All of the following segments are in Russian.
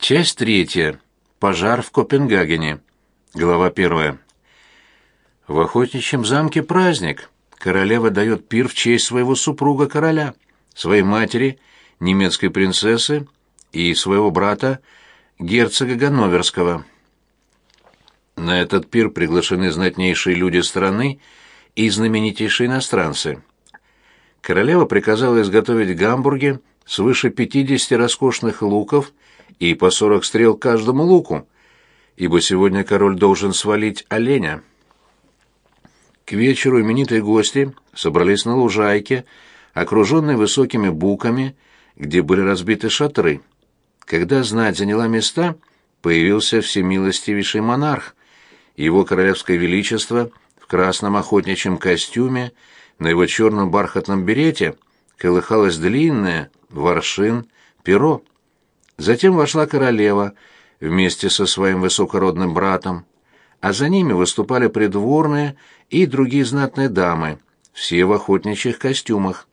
Часть третья. Пожар в Копенгагене. Глава первая. В охотничьем замке праздник. Королева дает пир в честь своего супруга короля, своей матери, немецкой принцессы и своего брата, герцога Ганноверского. На этот пир приглашены знатнейшие люди страны и знаменитейшие иностранцы. Королева приказала изготовить в Гамбурге свыше 50 роскошных луков и по 40 стрел каждому луку, ибо сегодня король должен свалить оленя. К вечеру именитые гости собрались на лужайке, окруженной высокими буками, где были разбиты шатры. Когда знать заняла места, появился всемилостивейший монарх. Его королевское величество в красном охотничьем костюме, на его черном бархатном берете колыхалось длинное, воршин, перо. Затем вошла королева вместе со своим высокородным братом, а за ними выступали придворные и другие знатные дамы, все в охотничьих костюмах.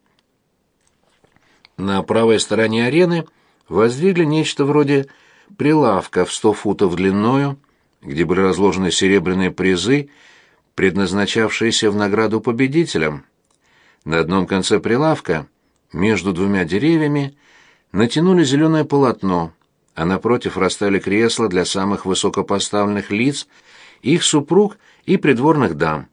На правой стороне арены воздвигли нечто вроде прилавка в сто футов длиною, где были разложены серебряные призы, предназначавшиеся в награду победителям. На одном конце прилавка, между двумя деревьями, натянули зеленое полотно, а напротив расставили кресла для самых высокопоставленных лиц, их супруг и придворных дам.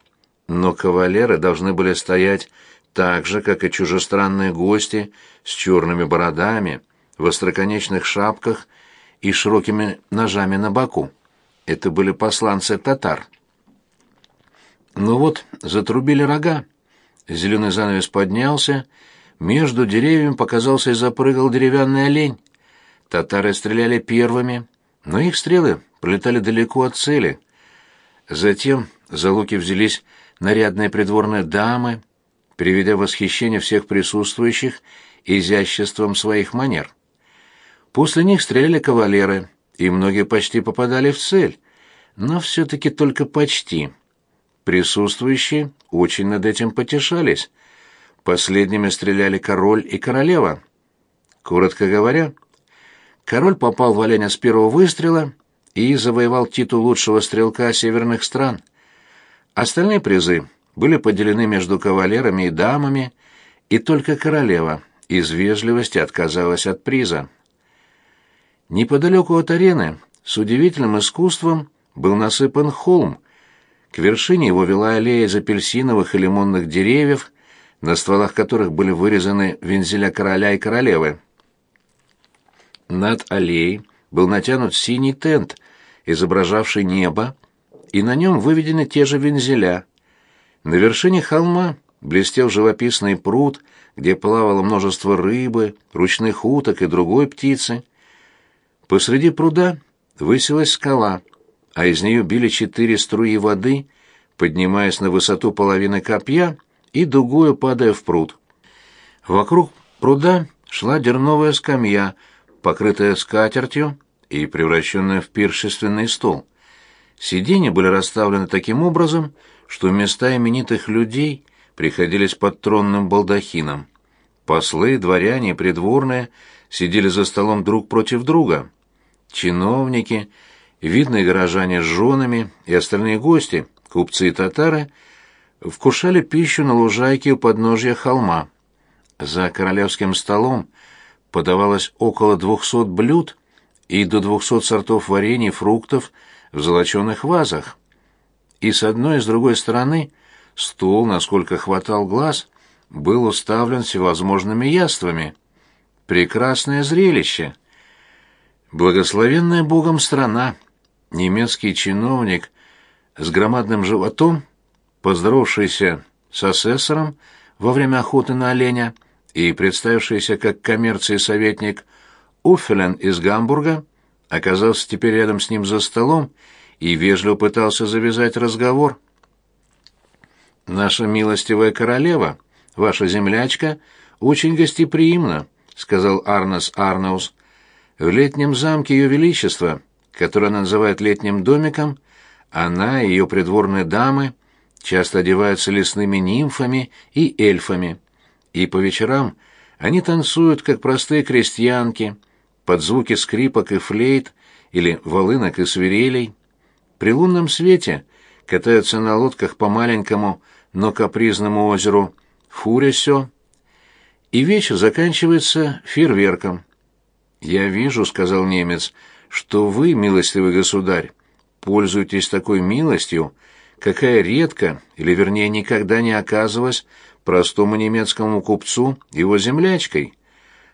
Но кавалеры должны были стоять так же, как и чужестранные гости, с черными бородами, в остроконечных шапках и широкими ножами на боку. Это были посланцы татар. Ну вот, затрубили рога. Зеленый занавес поднялся, между деревьями показался и запрыгал деревянный олень. Татары стреляли первыми, но их стрелы пролетали далеко от цели. Затем за луки взялись нарядные придворные дамы, приведя в восхищение всех присутствующих изяществом своих манер. После них стреляли кавалеры, и многие почти попадали в цель, но все-таки только почти. Присутствующие очень над этим потешались — Последними стреляли король и королева. Коротко говоря, король попал в оленя с первого выстрела и завоевал титул лучшего стрелка северных стран. Остальные призы были поделены между кавалерами и дамами, и только королева из вежливости отказалась от приза. Неподалеку от арены с удивительным искусством был насыпан холм. К вершине его вела аллея из апельсиновых и лимонных деревьев, на стволах которых были вырезаны вензеля короля и королевы. Над аллеей был натянут синий тент, изображавший небо, и на нем выведены те же вензеля. На вершине холма блестел живописный пруд, где плавало множество рыбы, ручных уток и другой птицы. Посреди пруда высилась скала, а из нее били четыре струи воды, поднимаясь на высоту половины копья и дугою падая в пруд. Вокруг пруда шла дерновая скамья, покрытая скатертью и превращенная в пиршественный стол. Сиденья были расставлены таким образом, что места именитых людей приходились под тронным балдахином. Послы, дворяне придворные сидели за столом друг против друга. Чиновники, видные горожане с женами и остальные гости, купцы и татары — вкушали пищу на лужайке у подножья холма. За королевским столом подавалось около двухсот блюд и до двухсот сортов варений и фруктов в золоченых вазах. И с одной и с другой стороны стол, насколько хватал глаз, был уставлен всевозможными яствами. Прекрасное зрелище. Благословенная Богом страна. Немецкий чиновник с громадным животом поздоровавшийся с асессором во время охоты на оленя и представившийся как коммерции советник Уффелен из Гамбурга, оказался теперь рядом с ним за столом и вежливо пытался завязать разговор. «Наша милостивая королева, ваша землячка, очень гостеприимна», — сказал Арнес Арнаус. «В летнем замке Ее Величества, который она называет летним домиком, она и ее придворные дамы — часто одеваются лесными нимфами и эльфами, и по вечерам они танцуют, как простые крестьянки, под звуки скрипок и флейт или волынок и свирелей. При лунном свете катаются на лодках по маленькому, но капризному озеру Фуресё, и вечер заканчивается фейерверком. «Я вижу», — сказал немец, — «что вы, милостивый государь, пользуетесь такой милостью, какая редко, или вернее никогда не оказывалась простому немецкому купцу его землячкой.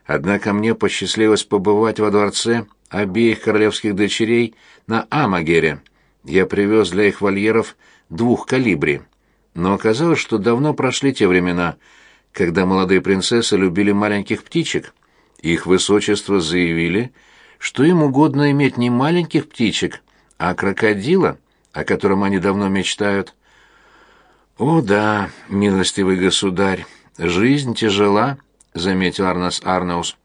Однако мне посчастливилось побывать во дворце обеих королевских дочерей на Амагере. Я привез для их вольеров двух калибри. Но оказалось, что давно прошли те времена, когда молодые принцессы любили маленьких птичек. Их высочество заявили, что им угодно иметь не маленьких птичек, а крокодила, о котором они давно мечтают. «О да, милостивый государь, жизнь тяжела», — заметил Арнас Арнаус.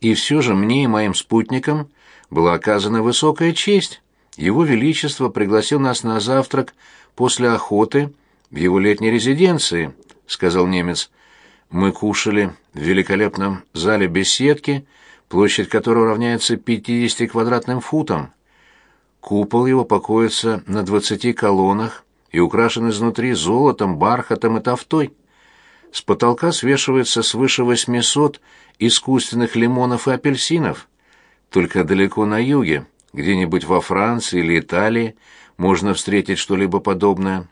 «И все же мне и моим спутникам была оказана высокая честь. Его Величество пригласил нас на завтрак после охоты в его летней резиденции», — сказал немец. «Мы кушали в великолепном зале беседки, площадь которого равняется 50 квадратным футам. Купол его покоится на двадцати колоннах, и украшен изнутри золотом, бархатом и тофтой. С потолка свешивается свыше 800 искусственных лимонов и апельсинов. Только далеко на юге, где-нибудь во Франции или Италии, можно встретить что-либо подобное.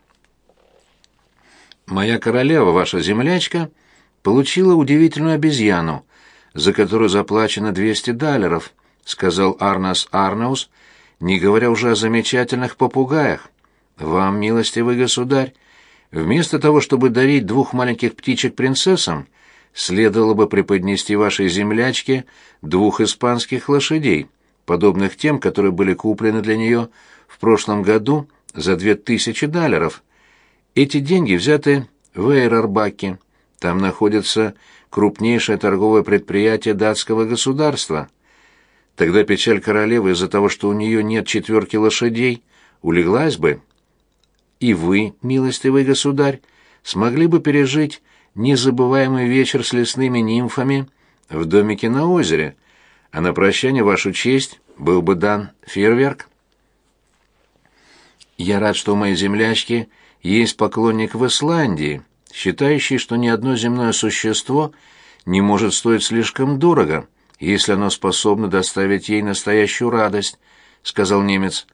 Моя королева, ваша землячка, получила удивительную обезьяну, за которую заплачено 200 даллеров, сказал Арнас Арнаус, не говоря уже о замечательных попугаях. Вам, милостивый государь, вместо того, чтобы дарить двух маленьких птичек принцессам, следовало бы преподнести вашей землячке двух испанских лошадей, подобных тем, которые были куплены для нее в прошлом году за две тысячи даллеров. Эти деньги взяты в Эйрарбаке. Там находится крупнейшее торговое предприятие датского государства. Тогда печаль королевы из-за того, что у нее нет четверки лошадей, улеглась бы и вы, милостивый государь, смогли бы пережить незабываемый вечер с лесными нимфами в домике на озере, а на прощание вашу честь был бы дан фейерверк. Я рад, что у моей землячки есть поклонник в Исландии, считающий, что ни одно земное существо не может стоить слишком дорого, если оно способно доставить ей настоящую радость, сказал немец.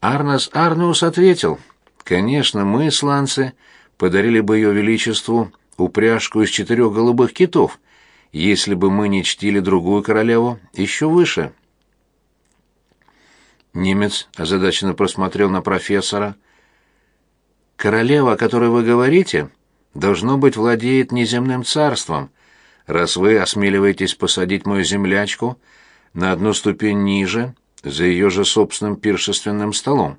Арнас Арнус ответил: Конечно, мы, сланцы, подарили бы ее величеству упряжку из четырех голубых китов, если бы мы не чтили другую королеву еще выше. Немец озадаченно просмотрел на профессора. «Королева, о которой вы говорите, должно быть, владеет неземным царством, раз вы осмеливаетесь посадить мою землячку на одну ступень ниже, за ее же собственным пиршественным столом.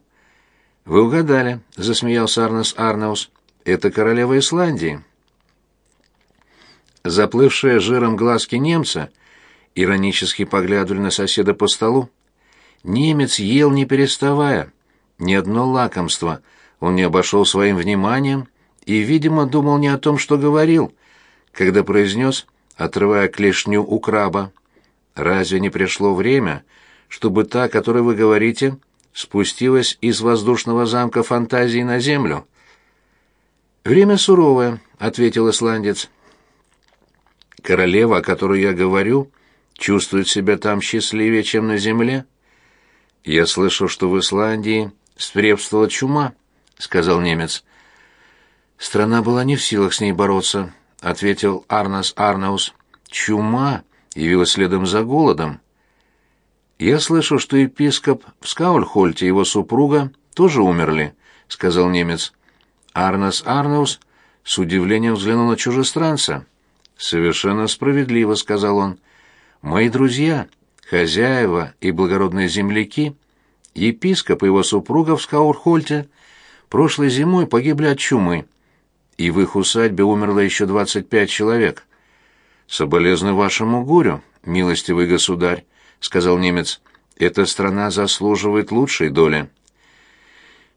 Вы угадали, засмеялся Арнес Арнаус. Это королева Исландии. Заплывшие жиром глазки немца иронически поглядывали на соседа по столу. Немец ел не переставая. Ни одно лакомство он не обошел своим вниманием и, видимо, думал не о том, что говорил, когда произнес, отрывая клешню у краба. «Разве не пришло время, чтобы та, о которой вы говорите, — спустилась из воздушного замка фантазии на землю. «Время суровое», — ответил исландец. «Королева, о которой я говорю, чувствует себя там счастливее, чем на земле». «Я слышал, что в Исландии свирепствовала чума», — сказал немец. «Страна была не в силах с ней бороться», — ответил Арнас Арнаус. «Чума явилась следом за голодом. «Я слышал, что епископ в Скаульхольте и его супруга тоже умерли», — сказал немец. Арнес Арнаус с удивлением взглянул на чужестранца. «Совершенно справедливо», — сказал он. «Мои друзья, хозяева и благородные земляки, епископ и его супруга в Скаурхольте прошлой зимой погибли от чумы, и в их усадьбе умерло еще двадцать пять человек. Соболезную вашему горю, милостивый государь, сказал немец. Эта страна заслуживает лучшей доли.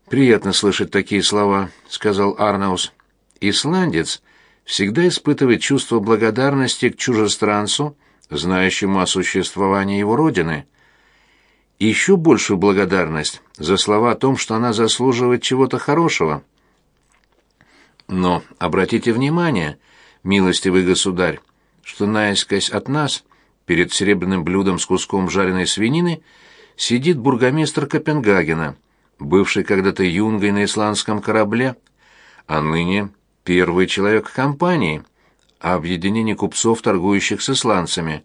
Приятно слышать такие слова, сказал Арнаус. Исландец всегда испытывает чувство благодарности к чужестранцу знающему о существовании его родины. еще большую благодарность за слова о том, что она заслуживает чего-то хорошего. Но обратите внимание, милостивый государь, что наискось от нас, перед серебряным блюдом с куском жареной свинины, сидит бургомистр Копенгагена, бывший когда-то юнгой на исландском корабле, а ныне первый человек компании, объединение купцов, торгующих с исландцами.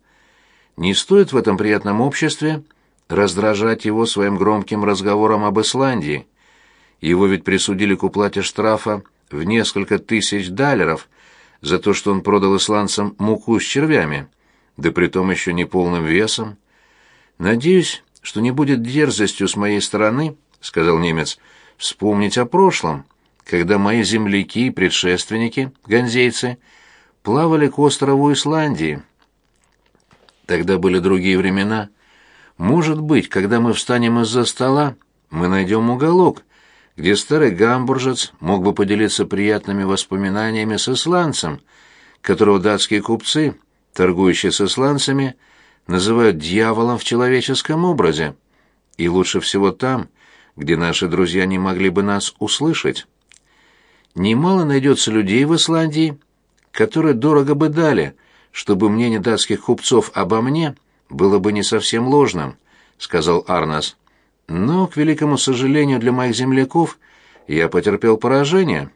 Не стоит в этом приятном обществе раздражать его своим громким разговором об Исландии. Его ведь присудили к уплате штрафа в несколько тысяч далеров за то, что он продал исландцам муку с червями, да притом еще не полным весом. Надеюсь, что не будет дерзостью с моей стороны, сказал немец, вспомнить о прошлом, когда мои земляки и предшественники, ганзейцы, плавали к острову Исландии. Тогда были другие времена. Может быть, когда мы встанем из-за стола, мы найдем уголок, где старый гамбуржец мог бы поделиться приятными воспоминаниями с исландцем, которого датские купцы, торгующие с исландцами, называют дьяволом в человеческом образе, и лучше всего там, где наши друзья не могли бы нас услышать. Немало найдется людей в Исландии, которые дорого бы дали, чтобы мнение датских купцов обо мне было бы не совсем ложным, сказал Арнас. Но, к великому сожалению для моих земляков, я потерпел поражение.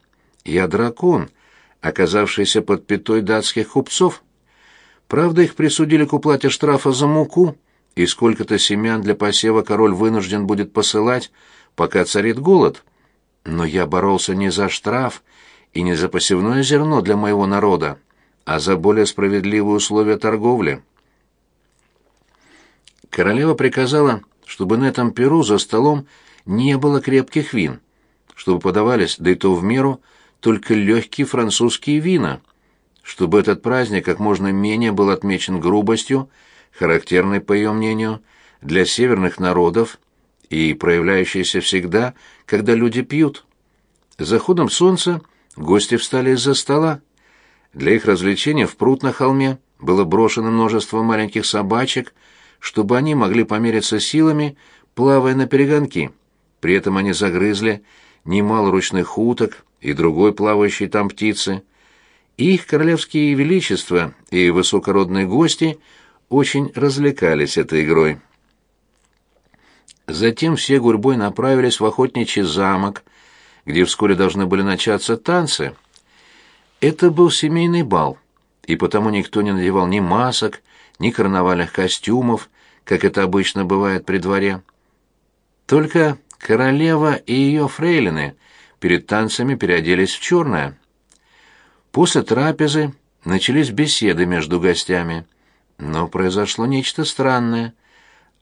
Я дракон, оказавшийся под пятой датских купцов. Правда, их присудили к уплате штрафа за муку, и сколько-то семян для посева король вынужден будет посылать, пока царит голод. Но я боролся не за штраф и не за посевное зерно для моего народа, а за более справедливые условия торговли. Королева приказала, чтобы на этом перу за столом не было крепких вин, чтобы подавались, да и то в меру, только легкие французские вина, чтобы этот праздник как можно менее был отмечен грубостью, характерной, по ее мнению, для северных народов и проявляющейся всегда, когда люди пьют. За заходом солнца гости встали из-за стола. Для их развлечения в пруд на холме было брошено множество маленьких собачек, чтобы они могли помериться силами, плавая на перегонки. При этом они загрызли немало ручных уток и другой плавающей там птицы. Их королевские величества и высокородные гости очень развлекались этой игрой. Затем все гурьбой направились в охотничий замок, где вскоре должны были начаться танцы. Это был семейный бал, и потому никто не надевал ни масок, ни карнавальных костюмов, как это обычно бывает при дворе. Только королева и ее фрейлины перед танцами переоделись в черное. После трапезы начались беседы между гостями, но произошло нечто странное.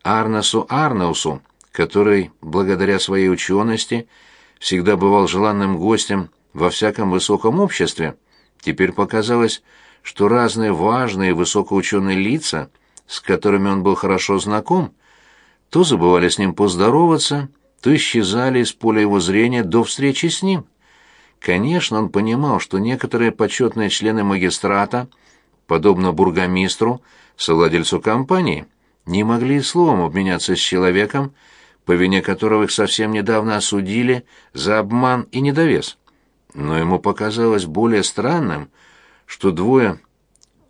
Арнасу Арнаусу который, благодаря своей учености, всегда бывал желанным гостем во всяком высоком обществе, теперь показалось, что разные важные высокоученые лица, с которыми он был хорошо знаком, то забывали с ним поздороваться, то исчезали из поля его зрения до встречи с ним. Конечно, он понимал, что некоторые почетные члены магистрата, подобно бургомистру, совладельцу компании, не могли словом обменяться с человеком, по вине которого их совсем недавно осудили за обман и недовес. Но ему показалось более странным, что двое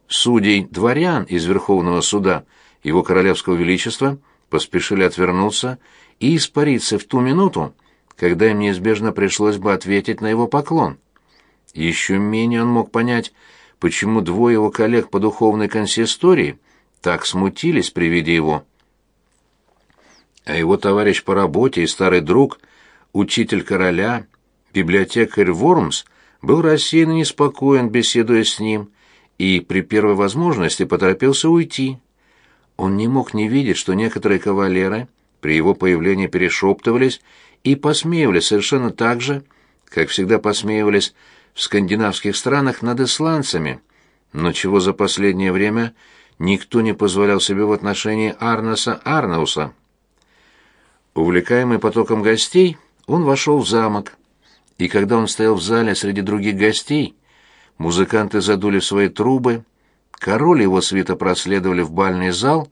судей-дворян из Верховного суда его королевского величества поспешили отвернуться и испариться в ту минуту, когда им неизбежно пришлось бы ответить на его поклон. Еще менее он мог понять, почему двое его коллег по духовной консистории так смутились при виде его а его товарищ по работе и старый друг, учитель короля, библиотекарь Вормс, был рассеян и неспокоен, беседуя с ним, и при первой возможности поторопился уйти. Он не мог не видеть, что некоторые кавалеры при его появлении перешептывались и посмеивались совершенно так же, как всегда посмеивались в скандинавских странах над исландцами, но чего за последнее время никто не позволял себе в отношении Арнаса Арнауса. Увлекаемый потоком гостей, он вошел в замок. И когда он стоял в зале среди других гостей, музыканты задули свои трубы, Король и его свита проследовали в бальный зал,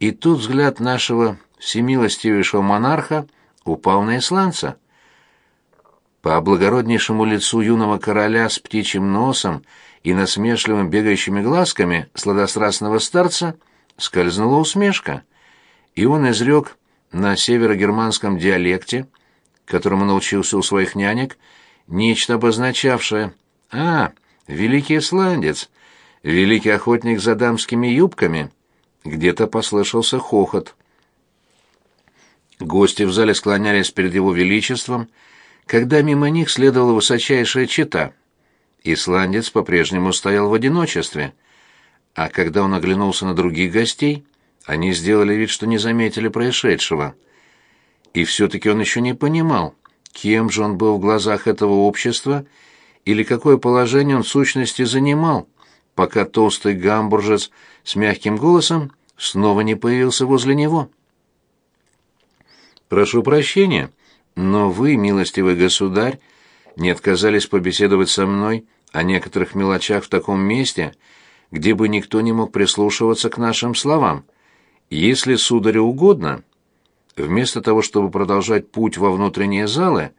и тут взгляд нашего всемилостивейшего монарха упал на исландца. По благороднейшему лицу юного короля с птичьим носом и насмешливым бегающими глазками сладострастного старца скользнула усмешка, и он изрек на северогерманском диалекте, которому научился у своих нянек, нечто обозначавшее «А, великий исландец, великий охотник за дамскими юбками». Где-то послышался хохот. Гости в зале склонялись перед его величеством, когда мимо них следовала высочайшая чита. Исландец по-прежнему стоял в одиночестве, а когда он оглянулся на других гостей, они сделали вид, что не заметили происшедшего. И все-таки он еще не понимал, кем же он был в глазах этого общества или какое положение он в сущности занимал, пока толстый гамбуржец с мягким голосом снова не появился возле него. «Прошу прощения, но вы, милостивый государь, не отказались побеседовать со мной о некоторых мелочах в таком месте, где бы никто не мог прислушиваться к нашим словам. Если сударю угодно...» Вместо того, чтобы продолжать путь во внутренние залы,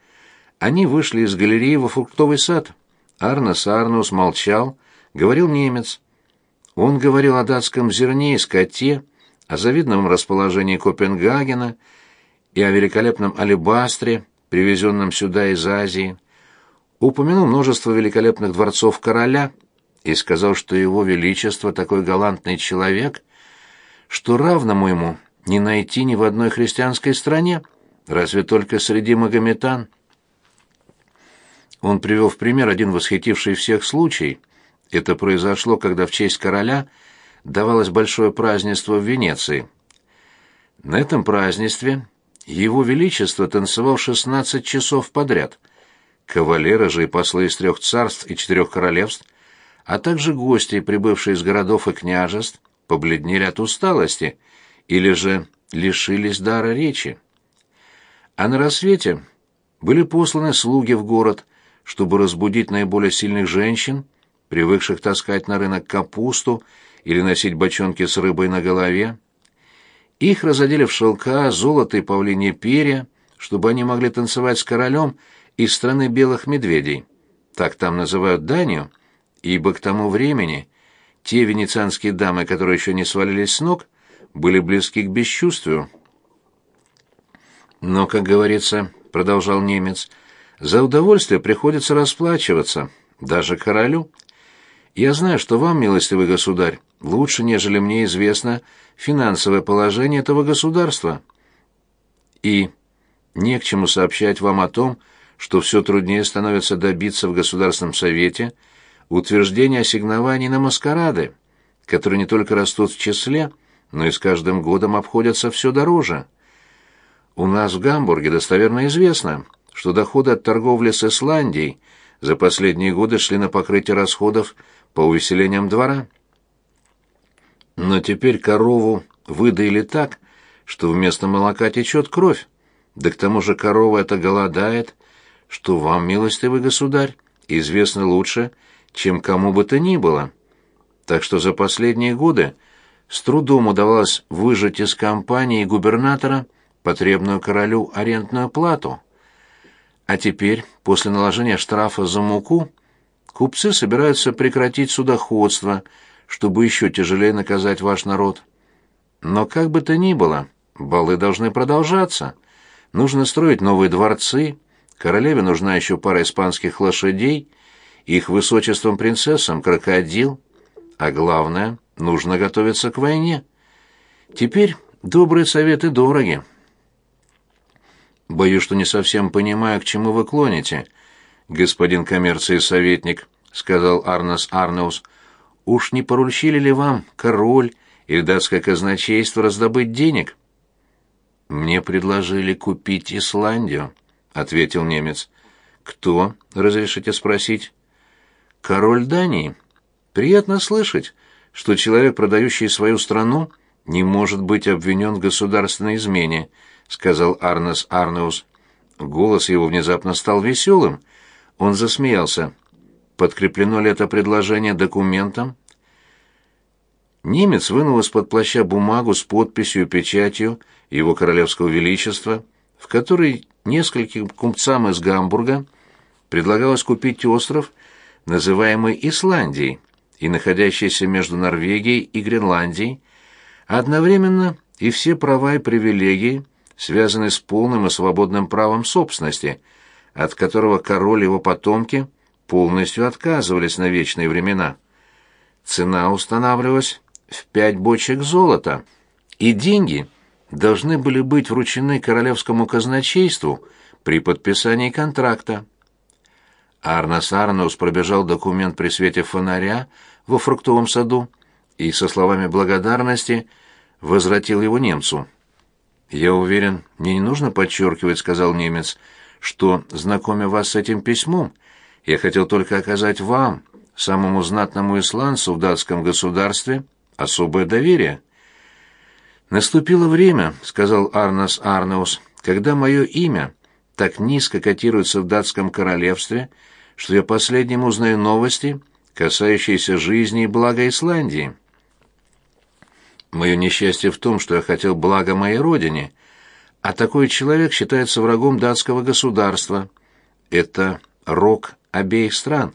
они вышли из галереи во фруктовый сад. Арнес Арнус молчал, говорил немец. Он говорил о датском зерне и скоте, о завидном расположении Копенгагена и о великолепном алебастре, привезенном сюда из Азии. Упомянул множество великолепных дворцов короля и сказал, что его величество такой галантный человек, что равному ему не найти ни в одной христианской стране, разве только среди магометан. Он привел в пример один восхитивший всех случай. Это произошло, когда в честь короля давалось большое празднество в Венеции. На этом празднестве его величество танцевал 16 часов подряд. Кавалеры же и послы из трех царств и четырех королевств, а также гости, прибывшие из городов и княжеств, побледнели от усталости или же лишились дара речи. А на рассвете были посланы слуги в город, чтобы разбудить наиболее сильных женщин, привыкших таскать на рынок капусту или носить бочонки с рыбой на голове. Их разодели в шелка, золото и павлинье перья, чтобы они могли танцевать с королем из страны белых медведей. Так там называют Данию, ибо к тому времени те венецианские дамы, которые еще не свалились с ног, были близки к бесчувствию. Но, как говорится, продолжал немец, — за удовольствие приходится расплачиваться, даже королю. Я знаю, что вам, милостивый государь, лучше, нежели мне известно, финансовое положение этого государства. И не к чему сообщать вам о том, что все труднее становится добиться в Государственном Совете утверждения ассигнований на маскарады, которые не только растут в числе, но и с каждым годом обходятся все дороже. У нас в Гамбурге достоверно известно, что доходы от торговли с Исландией за последние годы шли на покрытие расходов по увеселениям двора. Но теперь корову выдаили так, что вместо молока течет кровь, да к тому же корова эта голодает, что вам, милостивый государь, известно лучше, чем кому бы то ни было. Так что за последние годы с трудом удавалось выжать из компании губернатора потребную королю арендную плату. А теперь, после наложения штрафа за муку, купцы собираются прекратить судоходство, чтобы еще тяжелее наказать ваш народ. Но как бы то ни было, балы должны продолжаться. Нужно строить новые дворцы, королеве нужна еще пара испанских лошадей, их высочеством принцессам крокодил, а главное, нужно готовиться к войне. Теперь добрые советы дороги. Боюсь, что не совсем понимаю, к чему вы клоните, господин коммерции советник, сказал Арнес Арнеус. Уж не поручили ли вам король или датское казначейство раздобыть денег? Мне предложили купить Исландию, ответил немец. Кто, разрешите спросить? Король Дании. Приятно слышать, что человек, продающий свою страну, не может быть обвинен в государственной измене, сказал Арнес Арнеус. Голос его внезапно стал веселым. Он засмеялся. Подкреплено ли это предложение документом? Немец вынул из-под плаща бумагу с подписью и печатью его королевского величества, в которой нескольким купцам из Гамбурга предлагалось купить остров, называемый Исландией, и находящийся между Норвегией и Гренландией, одновременно и все права и привилегии, связанные с полным и свободным правом собственности, от которого король и его потомки полностью отказывались на вечные времена. Цена устанавливалась в пять бочек золота, и деньги должны были быть вручены королевскому казначейству при подписании контракта. Арнос Арнус пробежал документ при свете фонаря во фруктовом саду и со словами благодарности возвратил его немцу. «Я уверен, мне не нужно подчеркивать», — сказал немец, — «что, знакомя вас с этим письмом, я хотел только оказать вам, самому знатному исландцу в датском государстве, особое доверие». «Наступило время», — сказал Арнос Арнеус, — «когда мое имя так низко котируется в датском королевстве, что я последним узнаю новости, касающиеся жизни и блага Исландии». Мое несчастье в том, что я хотел блага моей родине, а такой человек считается врагом датского государства. Это рок обеих стран.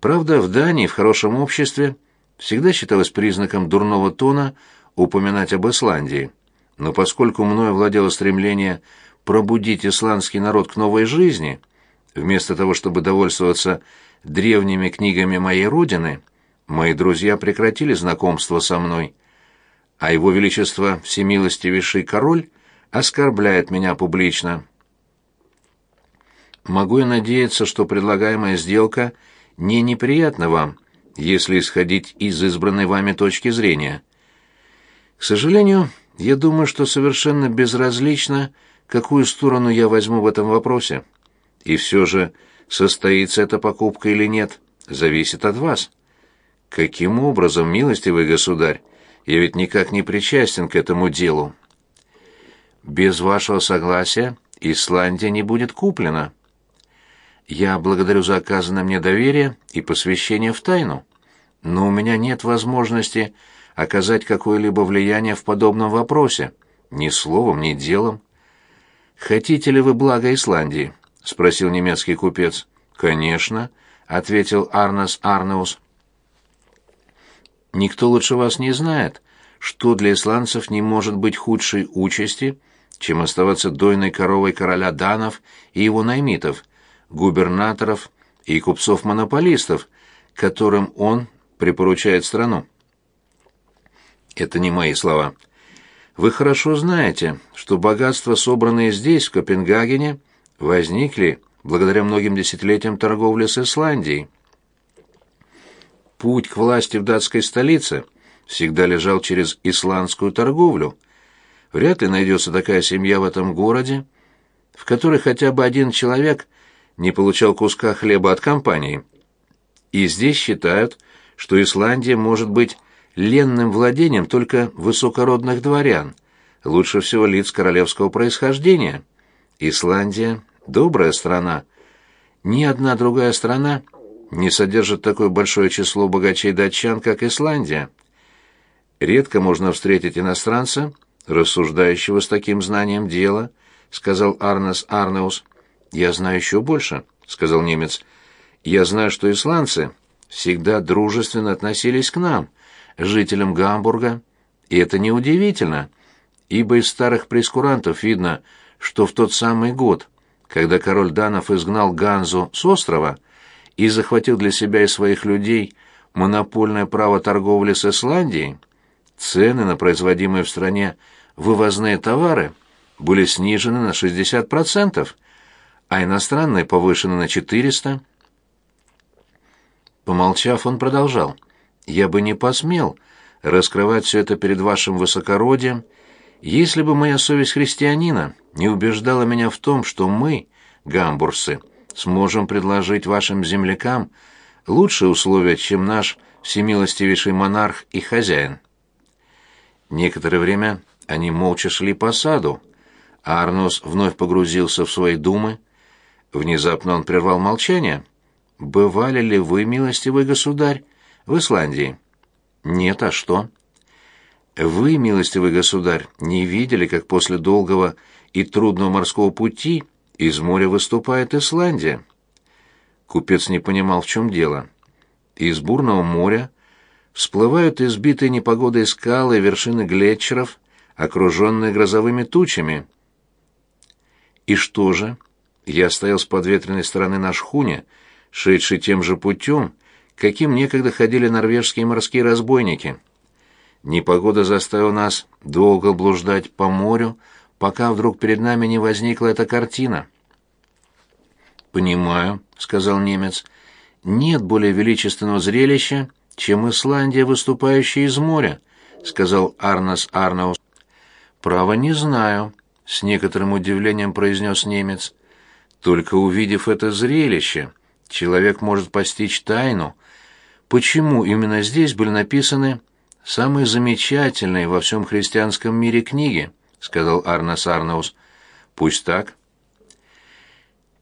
Правда, в Дании в хорошем обществе всегда считалось признаком дурного тона упоминать об Исландии. Но поскольку мною владело стремление пробудить исландский народ к новой жизни, вместо того, чтобы довольствоваться древними книгами моей родины, мои друзья прекратили знакомство со мной а его величество всемилостивейший король оскорбляет меня публично. Могу я надеяться, что предлагаемая сделка не неприятна вам, если исходить из избранной вами точки зрения. К сожалению, я думаю, что совершенно безразлично, какую сторону я возьму в этом вопросе. И все же, состоится эта покупка или нет, зависит от вас. Каким образом, милостивый государь, я ведь никак не причастен к этому делу. Без вашего согласия Исландия не будет куплена. Я благодарю за оказанное мне доверие и посвящение в тайну, но у меня нет возможности оказать какое-либо влияние в подобном вопросе, ни словом, ни делом. Хотите ли вы блага Исландии? спросил немецкий купец. Конечно, ответил Арнес Арнеус. Никто лучше вас не знает, что для исландцев не может быть худшей участи, чем оставаться дойной коровой короля данов и его наймитов, губернаторов и купцов-монополистов, которым он припоручает страну. Это не мои слова. Вы хорошо знаете, что богатства, собранные здесь, в Копенгагене, возникли благодаря многим десятилетиям торговли с Исландией. Путь к власти в датской столице всегда лежал через исландскую торговлю. Вряд ли найдется такая семья в этом городе, в которой хотя бы один человек не получал куска хлеба от компании. И здесь считают, что Исландия может быть ленным владением только высокородных дворян, лучше всего лиц королевского происхождения. Исландия — добрая страна. Ни одна другая страна не содержит такое большое число богачей-датчан, как Исландия. Редко можно встретить иностранца, рассуждающего с таким знанием дела, сказал Арнес Арнеус. Я знаю еще больше, сказал немец. Я знаю, что исландцы всегда дружественно относились к нам, жителям Гамбурга, и это неудивительно, ибо из старых прескурантов видно, что в тот самый год, когда король Данов изгнал Ганзу с острова, и захватил для себя и своих людей монопольное право торговли с Исландией, цены на производимые в стране вывозные товары были снижены на 60%, а иностранные повышены на 400%. Помолчав, он продолжал. «Я бы не посмел раскрывать все это перед вашим высокородием, если бы моя совесть христианина не убеждала меня в том, что мы, гамбурсы, — сможем предложить вашим землякам лучшие условия, чем наш всемилостивейший монарх и хозяин. Некоторое время они молча шли по саду, а Арнос вновь погрузился в свои думы. Внезапно он прервал молчание. «Бывали ли вы, милостивый государь, в Исландии?» «Нет, а что?» Вы, милостивый государь, не видели, как после долгого и трудного морского пути из моря выступает Исландия? Купец не понимал, в чем дело. Из бурного моря всплывают избитые непогодой скалы и вершины глетчеров, окруженные грозовыми тучами. И что же? Я стоял с подветренной стороны на шхуне, шедшей тем же путем, каким некогда ходили норвежские морские разбойники. Непогода заставила нас долго блуждать по морю, пока вдруг перед нами не возникла эта картина. «Понимаю», — сказал немец, — «нет более величественного зрелища, чем Исландия, выступающая из моря», — сказал Арнас Арнаус. «Право не знаю», — с некоторым удивлением произнес немец. «Только увидев это зрелище, человек может постичь тайну, почему именно здесь были написаны самые замечательные во всем христианском мире книги», — сказал Арнас Арнаус. «Пусть так».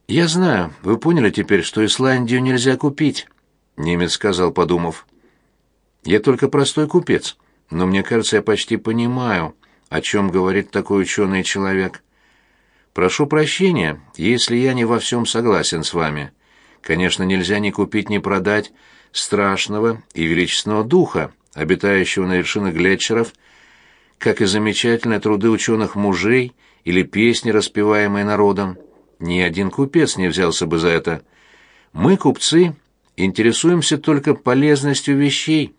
«Я знаю, вы поняли теперь, что Исландию нельзя купить», — немец сказал, подумав. «Я только простой купец, но мне кажется, я почти понимаю, о чем говорит такой ученый человек. Прошу прощения, если я не во всем согласен с вами. Конечно, нельзя ни купить, ни продать страшного и величественного духа, обитающего на вершинах глетчеров, как и замечательные труды ученых-мужей или песни, распеваемые народом. Ни один купец не взялся бы за это. Мы, купцы, интересуемся только полезностью вещей.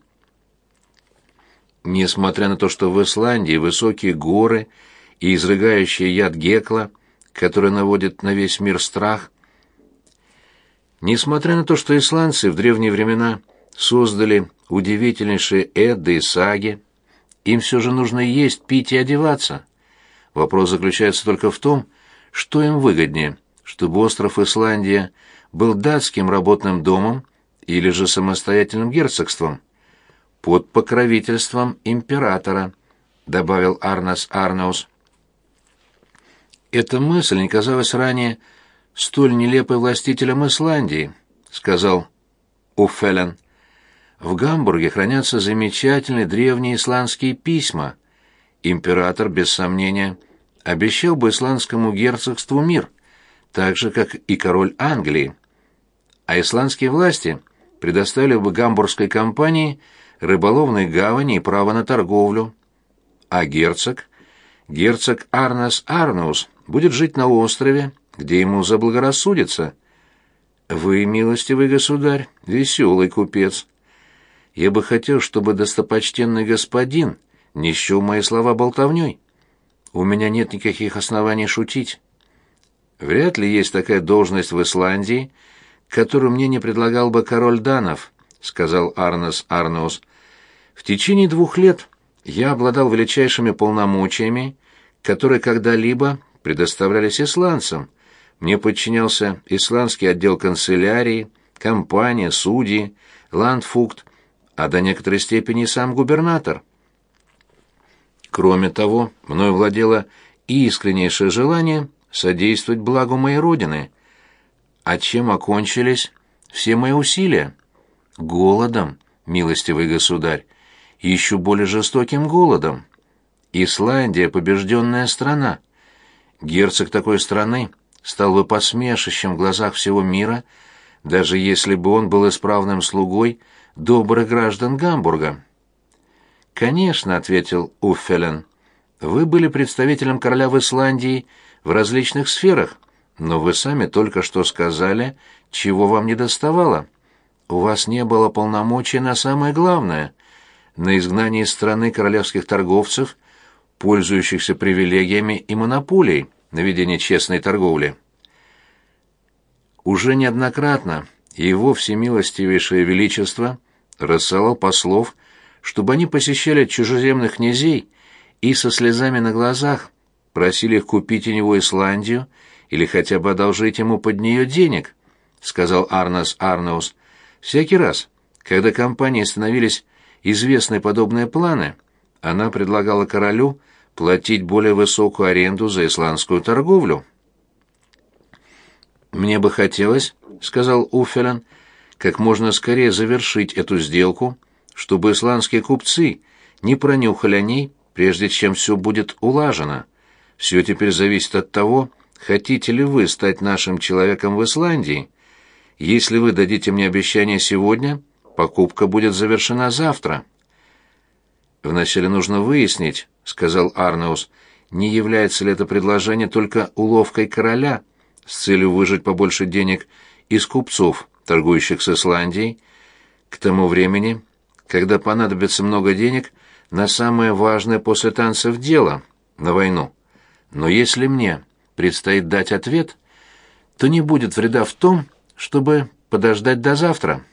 Несмотря на то, что в Исландии высокие горы и изрыгающие яд Гекла, который наводит на весь мир страх, несмотря на то, что исландцы в древние времена создали удивительнейшие Эдды и саги, им все же нужно есть, пить и одеваться. Вопрос заключается только в том, что им выгоднее, чтобы остров Исландия был датским работным домом или же самостоятельным герцогством? Под покровительством императора, добавил Арнас Арнаус. Эта мысль не казалась ранее столь нелепой властителям Исландии, сказал Уффелен. В Гамбурге хранятся замечательные древние исландские письма. Император, без сомнения, обещал бы исландскому герцогству мир, так же, как и король Англии. А исландские власти предоставили бы гамбургской компании рыболовные гавани и право на торговлю. А герцог? Герцог Арнас Арнус будет жить на острове, где ему заблагорассудится. Вы, милостивый государь, веселый купец. Я бы хотел, чтобы достопочтенный господин не счел мои слова болтовней. У меня нет никаких оснований шутить. Вряд ли есть такая должность в Исландии, которую мне не предлагал бы король Данов, сказал Арнес Арнос. В течение двух лет я обладал величайшими полномочиями, которые когда-либо предоставлялись исландцам. Мне подчинялся исландский отдел канцелярии, компания, судьи, ландфукт, а до некоторой степени сам губернатор. Кроме того, мной владело искреннейшее желание содействовать благу моей родины. А чем окончились все мои усилия? Голодом, милостивый государь, еще более жестоким голодом. Исландия — побежденная страна. Герцог такой страны стал бы посмешищем в глазах всего мира, даже если бы он был исправным слугой добрых граждан Гамбурга. «Конечно», — ответил Уффелен, — «вы были представителем короля в Исландии в различных сферах, но вы сами только что сказали, чего вам не доставало. У вас не было полномочий на самое главное — на изгнание из страны королевских торговцев, пользующихся привилегиями и монополией на ведение честной торговли. Уже неоднократно его всемилостивейшее величество рассылал послов чтобы они посещали чужеземных князей и со слезами на глазах просили их купить у него Исландию или хотя бы одолжить ему под нее денег, сказал Арнас Арнаус. Всякий раз, когда компании становились известны подобные планы, она предлагала королю платить более высокую аренду за исландскую торговлю. «Мне бы хотелось», — сказал Уффелен, — «как можно скорее завершить эту сделку, чтобы исландские купцы не пронюхали о ней, прежде чем все будет улажено. Все теперь зависит от того, хотите ли вы стать нашим человеком в Исландии. Если вы дадите мне обещание сегодня, покупка будет завершена завтра. Вначале нужно выяснить, сказал Арнеус, не является ли это предложение только уловкой короля с целью выжать побольше денег из купцов, торгующих с Исландией. К тому времени, когда понадобится много денег, на самое важное после танцев дело — на войну. Но если мне предстоит дать ответ, то не будет вреда в том, чтобы подождать до завтра.